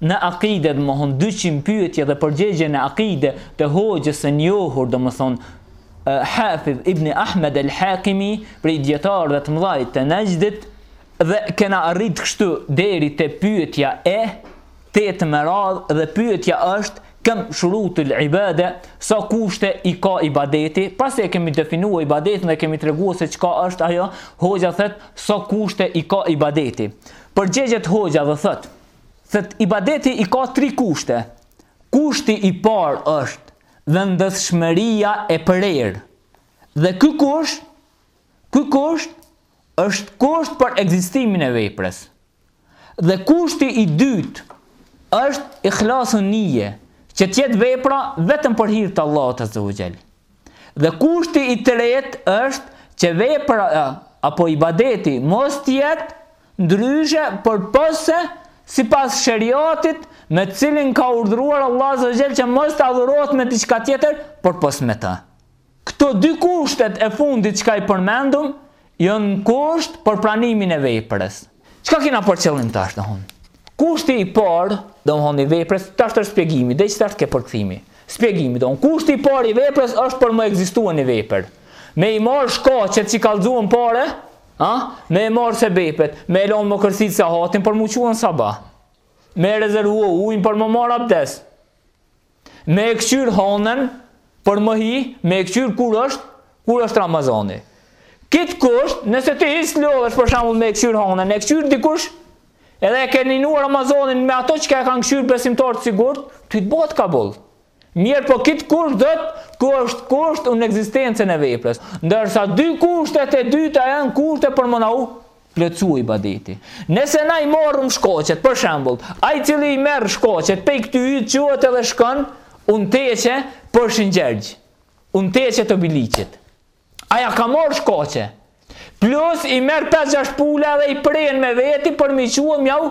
Në Akide domethënë dyqind pyetje dhe përgjegje në Akide të hoxhës së njohur domethënë Hafidh ibn Ahmed el Hakimi prej djetarëve të mëdhajt të Najdit dhe kena arrit kështu deri te pyetja e tetë me radhë dhe pyetja është këm shurutul ibade sa kushte i ka ibadeti pasi e kemi definuar ibadetin dhe kemi treguar se çka është ajo hoxha thotë sa kushte i ka ibadeti Përgjegjet hoxha dhe thotë thotë ibadeti i ka tri kushte kushti i parë është vendosmëria e prerë dhe ky kusht ky kusht është kusht për ekzistimin e veprës dhe kushti i dytë është ihlasu nije që të jetë vepra vetëm për hir të Allahut azza ue xhel. Dhe kushti i tretë është që vepra apo ibadeti mos të jetë ndryshe përpos sipas sheriatit me të cilin ka urdhëruar Allahu azza wa xhel që mos të adhurohet me diçka tjetër përpos me të. Këto dy kushtet e fundit çka i përmendëm Janë kusht për pranimin e veprës. Çka kena për qëllim tash domethon? Kushti i parë, domethon i veprës, tash është shpjegimi, deri tash ke përkthimi. Shpjegimi, domethon, kushti i parë i veprës është për me ekzistu një veprë. Me i marrë shkaqet që i kallëzum parë, a? me i marrë sebepet, me e lonë me kërsit sahatin për m'u çu n'sabah, me rezervu ujnë për me marrë abdes. Me e këqyr honen Për me hi Me e këqyr kur është Kur është Ramazani Kit kusht Nëse ti hiç s'lodhesh për shembull me e këqyr honen E këqyr dikush Edhe e ke ninu Ramazanin Me ato çka e kanë këqyr besimtarë të sigurt Ty të bëhet kabul Mirëpo kit kusht thotë Kusht kushton ekzistencën e veprës Ndërsa dy kushtet e dyta janë kushte për me na u plotësua ibadeti. Nëse na i marrim shkaqet, për shembull, ai i cili i merr shkaqet pej këtu çohet edhe shkon n'teqe për Shëngjergj. N'teqe të Biliçit. Ai ja ka marrë shkaqe. Plus i merr 5-6 pula dhe i pren me veti për m'i çu mjau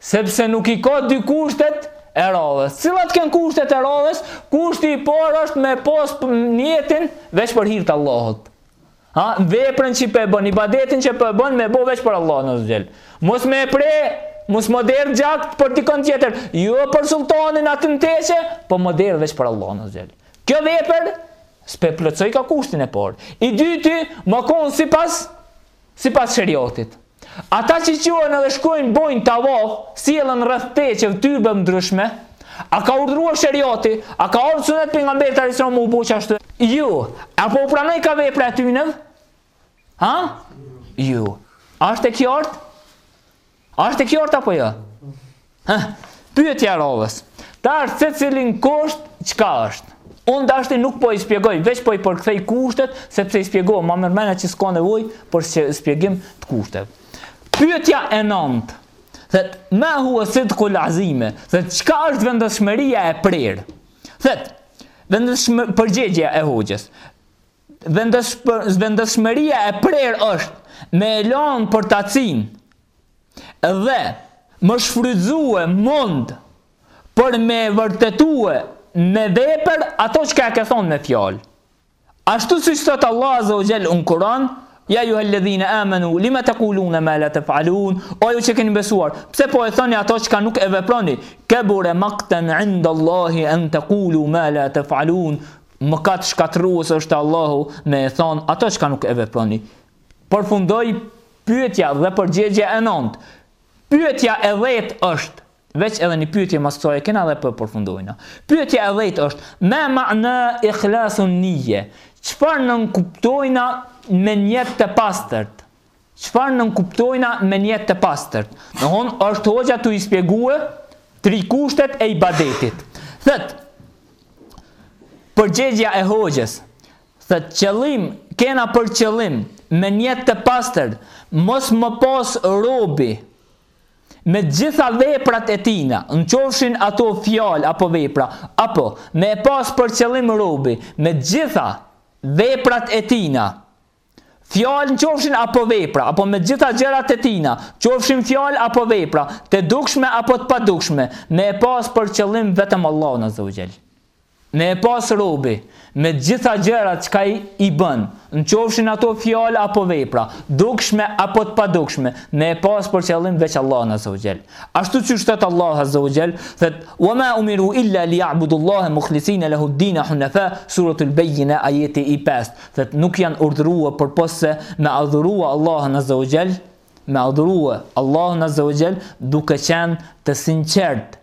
Sepse nuk i ka dy kushtet e radhës. Cilat kenë kushtet e radhës, kushti i parë është me pas nijetin veç për hir t'Allahut. Ha, veprën që pe bën, ibadetin që pe bën, me bo veç për Allahun azza ue xhel. Mos me e pre, mos me derdh gjak për dikon tjetër, jo për sultanin atë në teqe, po me derdh veç për Allahun azza ue xhel. Kjo vepër, s'pe plotësojka kushtin e parë. I dyti, me konë sipas, sipas sheriatit. Ata që çohen edhe shkojnë bojnë tavaf, sjellën rreth teqeve, tyrbeve ndryshme, a ka urdhruar sheriati, a ka ardh sunet pejgamberit alejhi selam me u bo qashtu, jo, a po u pranojka vepra e atynve, ha, jo, a është e kjartë, a është e kjartë apo jo, Hëh, pyetja e radhës. Tash është secilin kusht, çka është. Unë tashti nuk po i spjegoj, veç po i përkthej kushtet, sepse i spjegova, ma merr menja që s'ka nevoj për spjegim të kushteve. Pyetja e nëntë. Thet, ma huwa sidqul azime, thet, çka është vendosmëria e prerë. Thet, vendosmë, përgjegja e hoxhës. Vendosmëria e prerë është me e lan përtacinë, dhe me shfrytëzue mund për me e vërtetue me vepër ato çka e ke thonë me fjalë. Ashtu siç thot Allahu Azza wa Jall në Kur'an, Ya ayyuha alladhina amanu lima taquluna ma la taf'alun, o ju që keni besuar, pse po e thoni ato çka nuk e veproni? Kabura maqtan 'inda Allahi an taqulu ma la taf'alun. Mëkat shkatërrues është te Allahu me e thonë ato çka nuk e veproni. Përfundoi pyetja dhe përgjegjja e nëntë. Pyetja e dhjetë është, veç edhe një pyetje mas kësaj e kena dhe po e përfundojna. Pyetja e dhjetë është, ma ma'na ikhlasun niyye? Çfarë nënkuptojna me nijet të pastërt? Çfarë nënkuptojna me nijet të pastërt? Domthon është hoxha tu i shpjegue tri kushtet e ibadetit. Thot Përgjegjja e hoxhës, Thet qëllim kena për qëllim me nijet të pastër mos me pas robi me gjitha veprat e tina në qofshin ato fjal apo vepra apo me e pas për qëllim robi me gjitha veprat e tina fjal në qofshin apo vepra apo me gjitha gjërat e tina qofshin fjal apo vepra të dukshme apo të padukshme me e pas për qëllim vetëm Allahun azza wa jall Me e pas robi, me të gjitha gjërat çka i bën, nqofshin ato fjalë apo vepra, dukshme apo të padukshme, me e pas për qëllim veç Allahun azza wa jall. Ashtu qysh thet Allahu azza wa jall, thot: "Wa ma umiru illa liya'budullaha mukhlisina lahu ad-din hunafa", suratul Bejjina ajeti i pestë, thot nuk janë urdhëruar përpos se me adhurua Allahun azza wa jall, me adhurua Allahun azza wa jall duke qenë të sinqertë,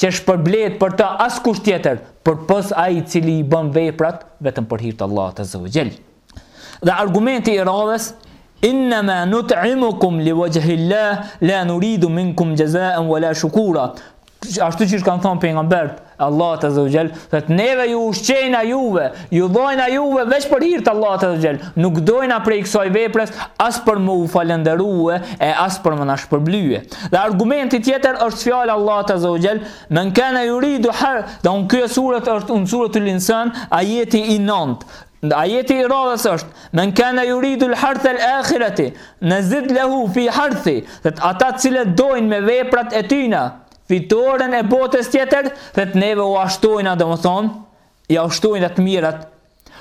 Që shpërblehet për të askush tjetër, përpos ai i cili i bën veprat vetëm për hir të Allahut azza wa jall. Dhe argumenti i radhës Innama nut'imukum liwajhi Allah la nuridu minkum jazaan wala shukura. Ashtu siç kanë thënë pejgambert e Allahut azza wa jall, thotë neve ju ushqejna juve, ju dhojna juve veç për hir të Allahut azza wa jall. Nuk dojna prej kësaj veprës as për me u falënderue e as për me na shpërblye. Dhe argumenti tjetër është fjala Allahut azza wa jall, man kana yuridu har, dhe un kjo suret është un suratul Insan, ajeti i nëntë. Ajeti i radhës është, man kana yuridu hartha al-akhirati, nazid lahu fi harthi, thot ata të cilët dojnë me veprat e tyna, fitoren e botës tjetër, thot neve ua shtojna, domethënë, ia shtojna të mirat,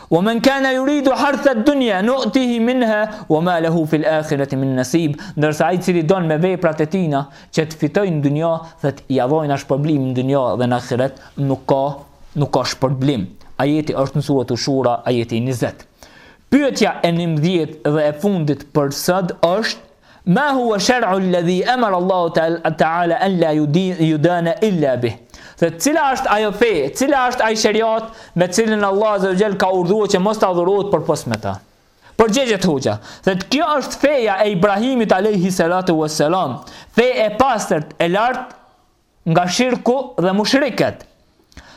Wa man kana yuridu hartha ad-dunya nu'tihi minha wa ma lahu fi al-akhirati min nasib. Ndërsa ai i cili don me veprat e tina që të fitojë në dynja, thot ia dhojna shpërblim në dynja dhe në ahiret, nuk ka nuk ka shpërblim. Ajeti është në suratu Shura, ajeti 20. Pyetja e 11 dhe e fundit për sot është Ma huwa shar'u alladhi amara Allahu ta'ala an la yudana illa bih. Thot cila është ajo fe, cila është ai shariat me të cilin Allahu azza wa jall ka urdhëruar që mos të adhurohet përpos me ta. Përgjigjet hoxha, thot kjo është feja e Ibrahimit alayhi salatu wassalam, fe e pastërt, e lartë nga shirku dhe mushrikët.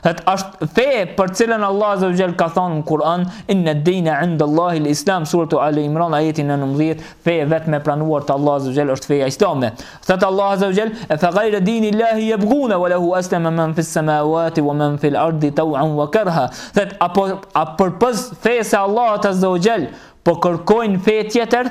Thot është fe për cilën Allah Azza wa Jall ka thënë në Kur'an, Inna ad-dina 'inda Allahi al-Islam, suratu Ali Imran ajeti 19, fe e vetme e pranuar te Allah Azza wa Jall është feja islame. Thot Allah Azza wa Jall, "Fa ghayra dini Allahi yabghuna wa lahu aslama man fi as-samawati wa man fi al-ardi taw'an wa karha." Thot a, a përpos fesë së Allahut Azza wa Jall po kërkojnë fe tjetër?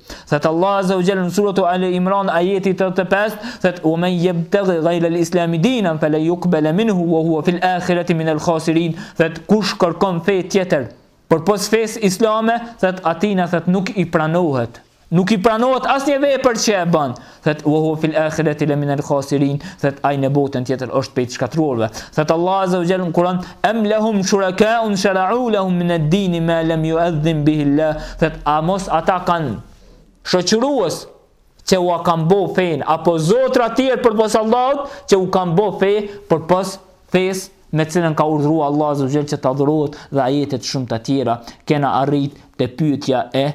Thot Allah Azza wa Jall në suratu Ali Imran ajeti 85 Thot wa man yabtaghi ghayra al-islami dinan Falan yuqbala minhu Wa huwa fil akhirati min al khasirin Thot kush kërkon fe tjetër Përpos fesë islame Thot atina thot nuk i pranohet Nuk i pranohet asnjë vepër që e ban Thot wa huwa fil akhirati la min al khasirin, thot ai në botën tjetër është prej shkatruarve. Thot Allah azza wa jalla në Kur'an, am lahum shuraka'un shara'u lahum min ad-din ma lam yu'adhdhin bihi Allah. Thot a mos ata kanë shoqërues që ua kanë bo fenë apo zotra të tjerë përpos Allahut që u kanë bo fe përpos fesë me cilën ka urdhëruar Allah azza wa jalla që të adhurohet dhe ajete të shumta të tjera kena arrit te pyetja e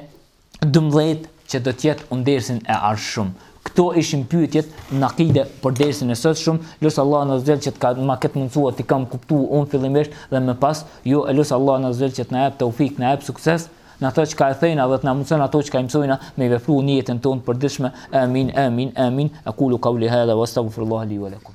dymbëdhjetë që do të jetë un dersin e ardhshëm. Kto ishin pyetjet në akide për dersin e sotshëm, lus Allahun azza wa jall që të ka ma ketë mundësua t'i kam kuptu un fillimisht dhe me pas ju e lus Allahun azza wa jall që të na jap teufik na jap sukses në ato çka e thejna dhe të na mundëson ato çka i mësojna me i vepru në jetën tonë të përditshme amin amin amin aqulu qawli hadha wastagfirullah li walakum.